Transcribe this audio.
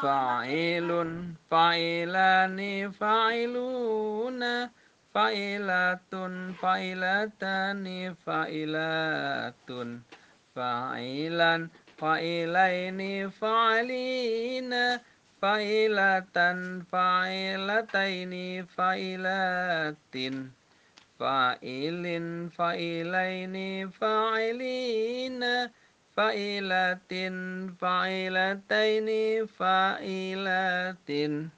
fa'ilun fa'ilani fa'iluna fa'ilatun fa'ilatani fa'ilatun fa'ilan fa'ilaini fa'ilina fa'ilatan fa'ilataini fa'ilatin fa'ilin fa'ilaini fa'ilina fa'ilatin fa'ilataini fa'ilatin